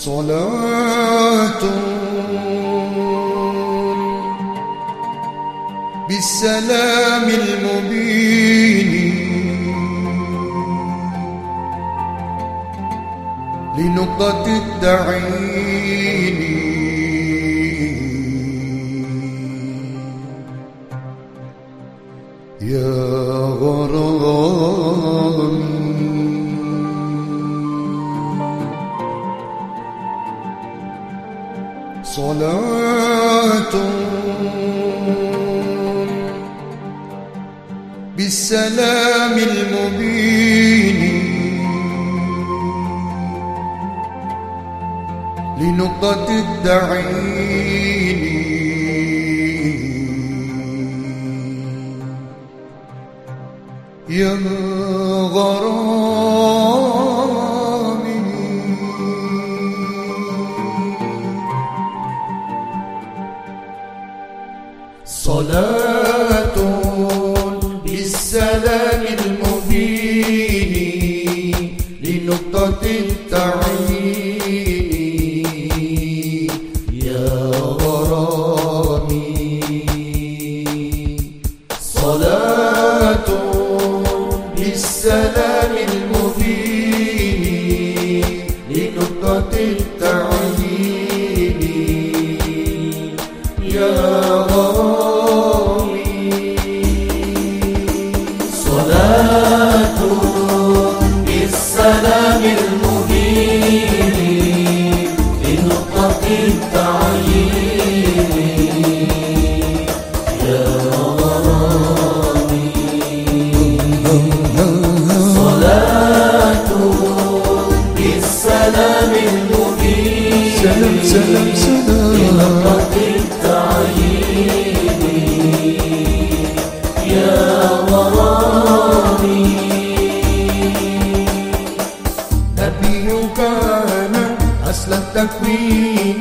صلاة. بالسلام المبين. لنقطة التعيين يا غرامي صلاة بالسلام المبين. لنقطة الدعين. يا صلاة بالسلام المبين لنقطة التعيين يا غرامي. صلاة بالسلام المبين لنقطة التعيين يا غرامي سلام سلام التعيين يا غرامي نبي كان أصل التكوين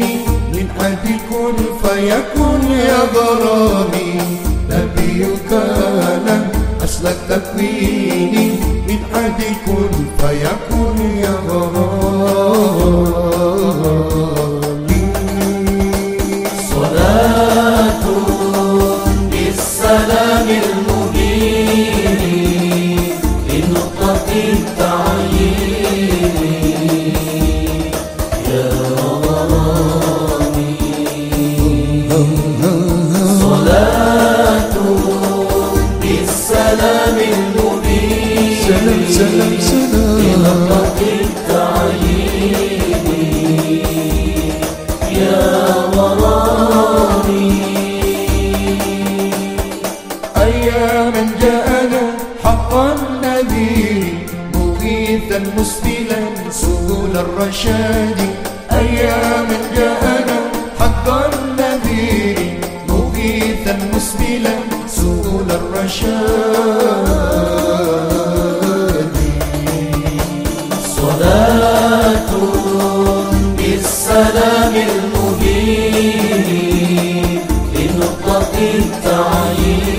من حد كن فيكون يا غرامي نبي كان أصل التكوين من حد كن فيكون يا غرامي بالسلام المبين سلام سلام سلام. لنقطة التعيين يا غرامي أياما جاءنا حقا نذير مغيثا مسبلا سبل الرشاد. أياما جاءنا الرشاد صلاة بالسلام المبين لنقطة التعيين.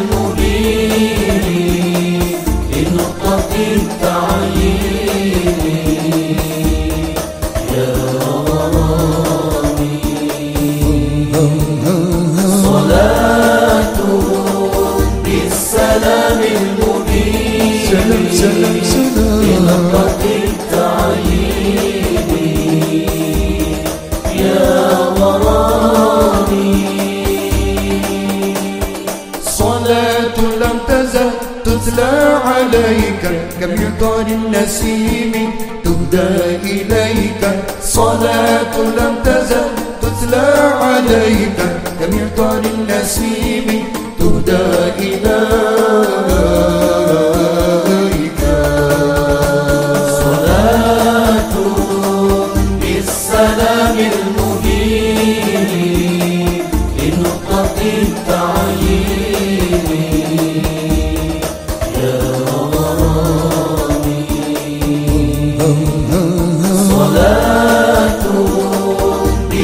عليك كمطر النسيم تهدى إليك. صلاة لم تزل تتلى عليك كمطر النسيم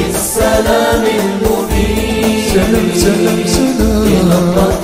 بالسلام المبين. سلام سلام سلام.